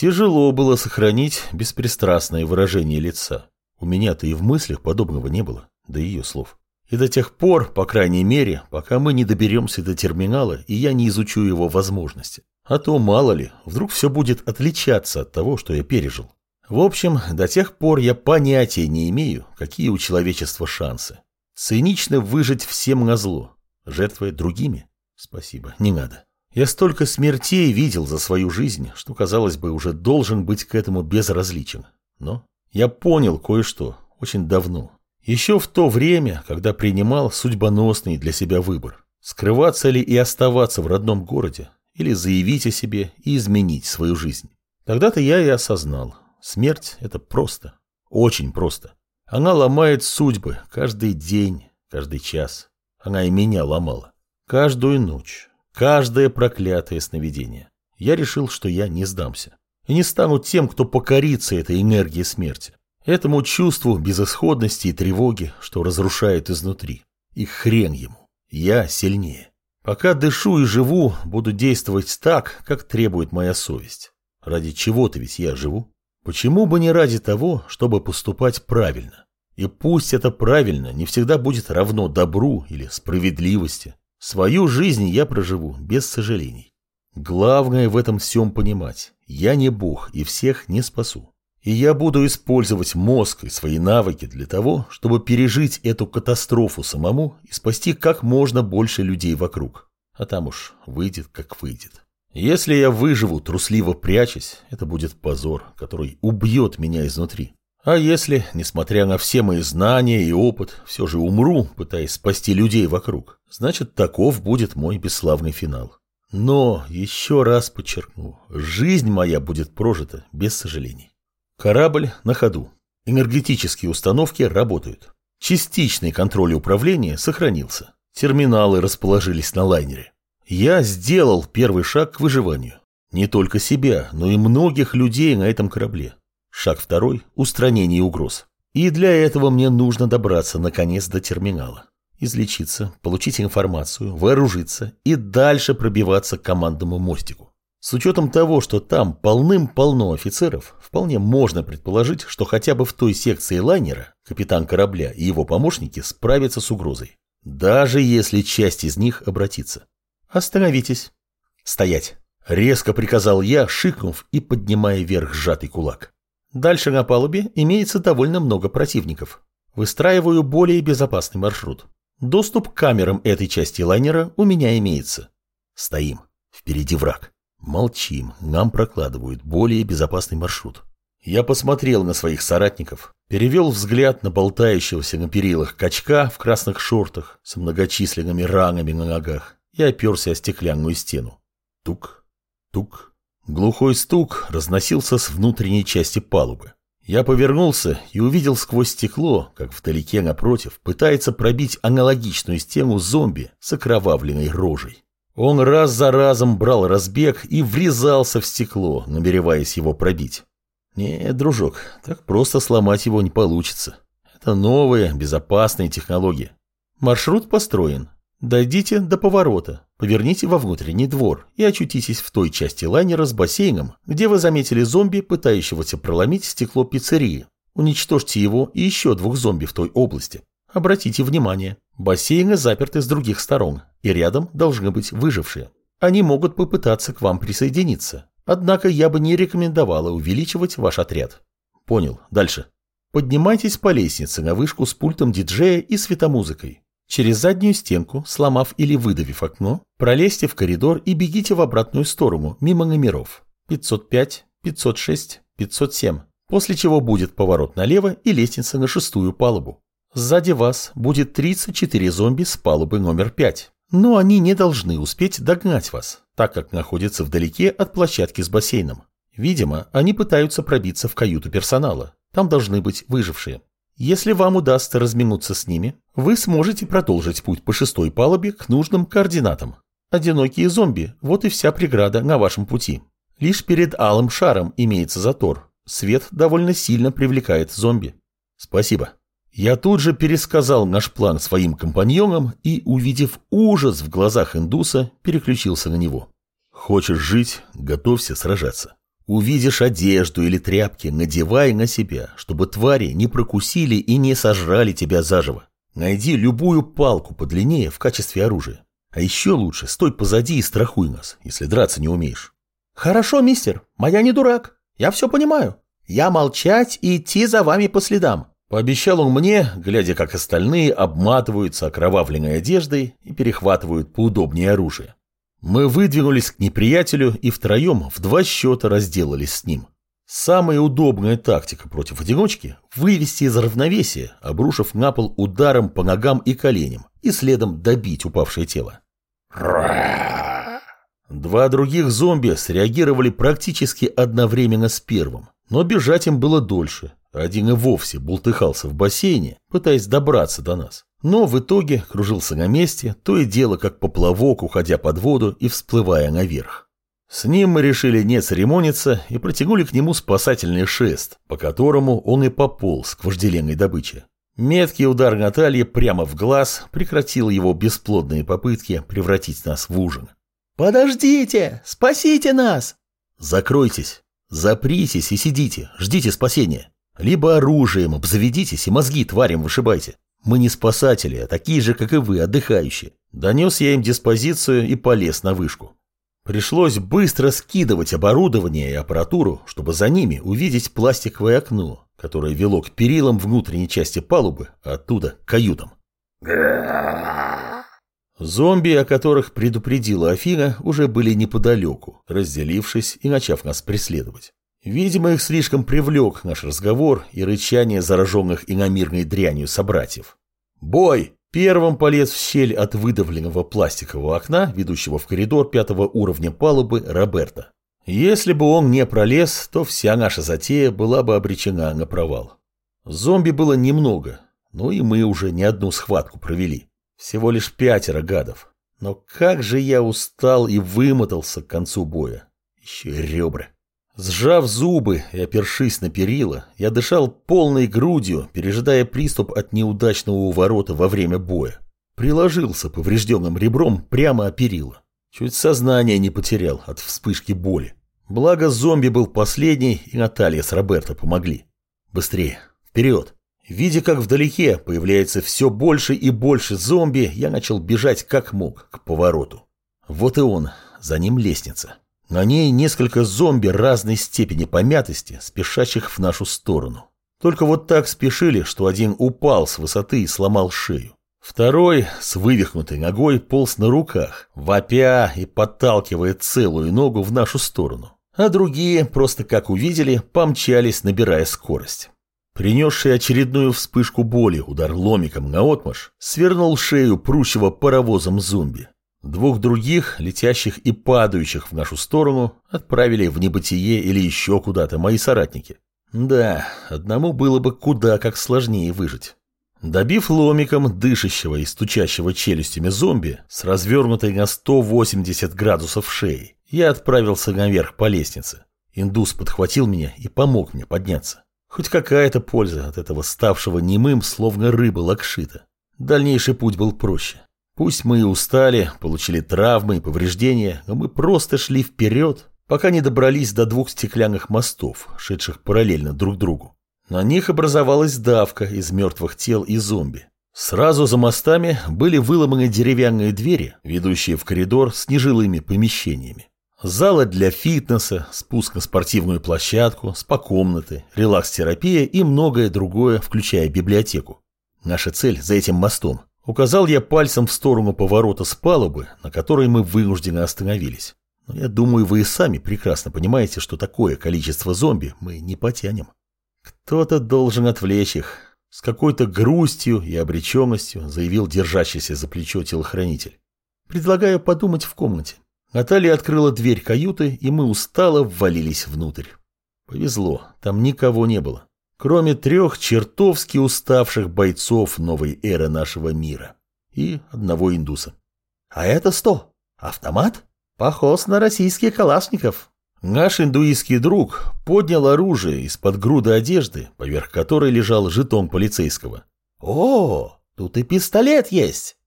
Тяжело было сохранить беспристрастное выражение лица. У меня-то и в мыслях подобного не было, до ее слов. И до тех пор, по крайней мере, пока мы не доберемся до терминала, и я не изучу его возможности. А то, мало ли, вдруг все будет отличаться от того, что я пережил. В общем, до тех пор я понятия не имею, какие у человечества шансы. Цинично выжить всем на зло, жертвуя другими? Спасибо, не надо. Я столько смертей видел за свою жизнь, что, казалось бы, уже должен быть к этому безразличен. Но я понял кое-что очень давно. Еще в то время, когда принимал судьбоносный для себя выбор. Скрываться ли и оставаться в родном городе, или заявить о себе и изменить свою жизнь. Тогда-то я и осознал, смерть – это просто, очень просто. Она ломает судьбы каждый день, каждый час. Она и меня ломала. Каждую ночь, каждое проклятое сновидение. Я решил, что я не сдамся. И не стану тем, кто покорится этой энергии смерти. Этому чувству безысходности и тревоги, что разрушает изнутри. И хрен ему. Я сильнее. Пока дышу и живу, буду действовать так, как требует моя совесть. Ради чего-то ведь я живу. Почему бы не ради того, чтобы поступать правильно? И пусть это правильно не всегда будет равно добру или справедливости. Свою жизнь я проживу без сожалений. Главное в этом всем понимать. Я не бог и всех не спасу. И я буду использовать мозг и свои навыки для того, чтобы пережить эту катастрофу самому и спасти как можно больше людей вокруг. А там уж выйдет, как выйдет. Если я выживу, трусливо прячась, это будет позор, который убьет меня изнутри. А если, несмотря на все мои знания и опыт, все же умру, пытаясь спасти людей вокруг, значит, таков будет мой бесславный финал. Но, еще раз подчеркну, жизнь моя будет прожита без сожалений. Корабль на ходу. Энергетические установки работают. Частичный контроль управления сохранился. Терминалы расположились на лайнере. Я сделал первый шаг к выживанию. Не только себя, но и многих людей на этом корабле. Шаг второй – устранение угроз. И для этого мне нужно добраться наконец до терминала. Излечиться, получить информацию, вооружиться и дальше пробиваться к командному мостику. С учетом того, что там полным-полно офицеров, вполне можно предположить, что хотя бы в той секции лайнера капитан корабля и его помощники справятся с угрозой. Даже если часть из них обратится. «Остановитесь!» «Стоять!» — резко приказал я, шикнув и поднимая вверх сжатый кулак. Дальше на палубе имеется довольно много противников. Выстраиваю более безопасный маршрут. Доступ к камерам этой части лайнера у меня имеется. Стоим. Впереди враг. Молчим, нам прокладывают более безопасный маршрут. Я посмотрел на своих соратников, перевел взгляд на болтающегося на перилах качка в красных шортах с многочисленными ранами на ногах и оперся о стеклянную стену. Тук, тук. Глухой стук разносился с внутренней части палубы. Я повернулся и увидел сквозь стекло, как вдалеке напротив пытается пробить аналогичную стену зомби с окровавленной рожей. Он раз за разом брал разбег и врезался в стекло, намереваясь его пробить. Не, дружок, так просто сломать его не получится. Это новая, безопасная технология. Маршрут построен. Дойдите до поворота, поверните во внутренний двор и очутитесь в той части лайнера с бассейном, где вы заметили зомби, пытающегося проломить стекло пиццерии. Уничтожьте его и еще двух зомби в той области. Обратите внимание, бассейны заперты с других сторон, и рядом должны быть выжившие. Они могут попытаться к вам присоединиться. Однако я бы не рекомендовала увеличивать ваш отряд. Понял. Дальше. Поднимайтесь по лестнице на вышку с пультом диджея и светомузыкой. Через заднюю стенку, сломав или выдавив окно, пролезьте в коридор и бегите в обратную сторону, мимо номеров. 505, 506, 507. После чего будет поворот налево и лестница на шестую палубу. Сзади вас будет 34 зомби с палубы номер 5. Но они не должны успеть догнать вас, так как находятся вдалеке от площадки с бассейном. Видимо, они пытаются пробиться в каюту персонала. Там должны быть выжившие. Если вам удастся разминуться с ними, вы сможете продолжить путь по шестой палубе к нужным координатам. Одинокие зомби – вот и вся преграда на вашем пути. Лишь перед алым шаром имеется затор. Свет довольно сильно привлекает зомби. Спасибо. Я тут же пересказал наш план своим компаньонам и, увидев ужас в глазах индуса, переключился на него. Хочешь жить – готовься сражаться. Увидишь одежду или тряпки, надевай на себя, чтобы твари не прокусили и не сожрали тебя заживо. Найди любую палку подлиннее в качестве оружия. А еще лучше стой позади и страхуй нас, если драться не умеешь. Хорошо, мистер, моя не дурак. Я все понимаю. Я молчать и идти за вами по следам. Пообещал он мне, глядя, как остальные обматываются окровавленной одеждой и перехватывают поудобнее оружие. Мы выдвинулись к неприятелю и втроем в два счета разделались с ним. Самая удобная тактика против одиночки – вывести из равновесия, обрушив на пол ударом по ногам и коленям и следом добить упавшее тело. Два других зомби среагировали практически одновременно с первым, но бежать им было дольше. Один и вовсе бултыхался в бассейне, пытаясь добраться до нас. Но в итоге кружился на месте, то и дело как поплавок, уходя под воду и всплывая наверх. С ним мы решили не церемониться и протянули к нему спасательный шест, по которому он и пополз к вожделенной добыче. Меткий удар Натальи прямо в глаз прекратил его бесплодные попытки превратить нас в ужин. «Подождите! Спасите нас!» «Закройтесь, запритесь и сидите, ждите спасения. Либо оружием обзаведитесь и мозги тварям вышибайте. Мы не спасатели, а такие же, как и вы, отдыхающие». Донес я им диспозицию и полез на вышку. Пришлось быстро скидывать оборудование и аппаратуру, чтобы за ними увидеть пластиковое окно, которое вело к перилам внутренней части палубы, а оттуда к каютам. Зомби, о которых предупредила Афина, уже были неподалеку, разделившись и начав нас преследовать. Видимо, их слишком привлек наш разговор и рычание зараженных иномирной дрянью собратьев. «Бой!» Первым полез в щель от выдавленного пластикового окна, ведущего в коридор пятого уровня палубы, Роберта. Если бы он не пролез, то вся наша затея была бы обречена на провал. Зомби было немного, но и мы уже не одну схватку провели. Всего лишь пятеро гадов. Но как же я устал и вымотался к концу боя. Еще и ребра. Сжав зубы и опершись на перила, я дышал полной грудью, пережидая приступ от неудачного уворота во время боя. Приложился поврежденным ребром прямо о перила. Чуть сознание не потерял от вспышки боли. Благо зомби был последний, и Наталья с Роберто помогли. Быстрее, вперед. Видя, как вдалеке появляется все больше и больше зомби, я начал бежать как мог к повороту. Вот и он, за ним лестница. На ней несколько зомби разной степени помятости, спешащих в нашу сторону. Только вот так спешили, что один упал с высоты и сломал шею. Второй с вывихнутой ногой полз на руках, вопя и подталкивая целую ногу в нашу сторону. А другие, просто как увидели, помчались, набирая скорость. Принесший очередную вспышку боли удар ломиком на отмаш свернул шею прущего паровозом зомби. Двух других, летящих и падающих в нашу сторону, отправили в небытие или еще куда-то мои соратники. Да, одному было бы куда как сложнее выжить. Добив ломиком дышащего и стучащего челюстями зомби с развернутой на 180 градусов шеей, я отправился наверх по лестнице. Индус подхватил меня и помог мне подняться. Хоть какая-то польза от этого ставшего немым, словно рыба лакшита. Дальнейший путь был проще. Пусть мы и устали, получили травмы и повреждения, но мы просто шли вперед, пока не добрались до двух стеклянных мостов, шедших параллельно друг другу. На них образовалась давка из мертвых тел и зомби. Сразу за мостами были выломаны деревянные двери, ведущие в коридор с нежилыми помещениями. Зала для фитнеса, спуск на спортивную площадку, спа-комнаты, релакс-терапия и многое другое, включая библиотеку. Наша цель за этим мостом. Указал я пальцем в сторону поворота с палубы, на которой мы вынуждены остановились. Но я думаю, вы и сами прекрасно понимаете, что такое количество зомби мы не потянем. Кто-то должен отвлечь их. С какой-то грустью и обреченностью заявил держащийся за плечо телохранитель. Предлагаю подумать в комнате. Наталья открыла дверь каюты, и мы устало ввалились внутрь. Повезло, там никого не было, кроме трех чертовски уставших бойцов новой эры нашего мира и одного индуса. А это что? Автомат? Похож на российских калашников. Наш индуистский друг поднял оружие из-под груды одежды, поверх которой лежал жетон полицейского. О, тут и пистолет есть.